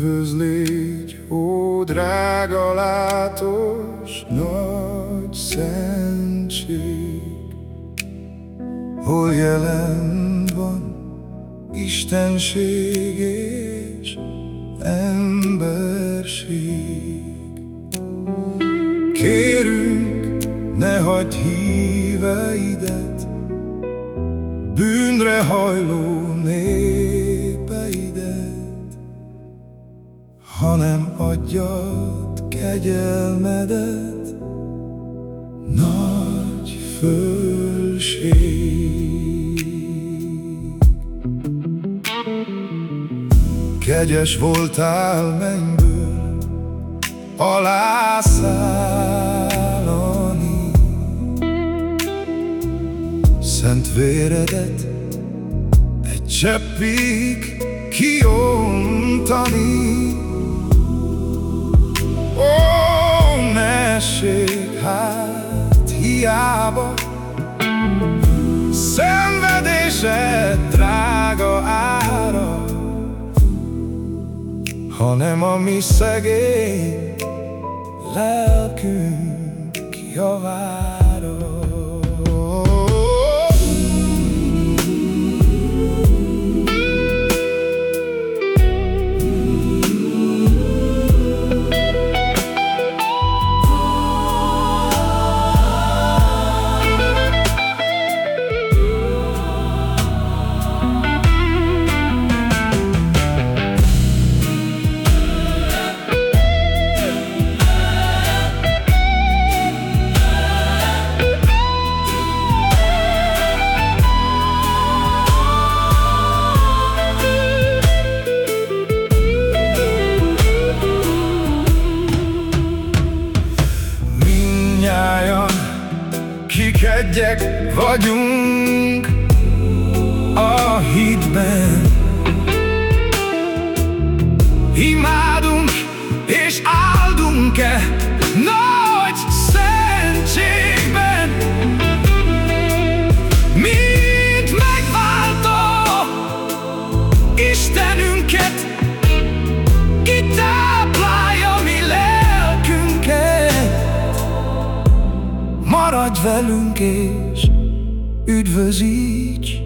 Üdvözlégy, ó drága látos, nagy szentség, Hol jelen van Istenség és emberség. Kérünk, ne hagyd híveidet, bűnre hajló Hanem adjad kegyelmedet, Nagy fölség. Kegyes voltál mennyből, alászállani. Szent véredet egy cseppig kiontani. Hiába, Szenvedésed drága ára, hanem a mi szegény lelkünk javára. Kikegyek vagyunk a hitben. Imádunk és áldunk-e nagy szentségben, mint megváltó Istenünket, ki Maradj velünk és üdvözíts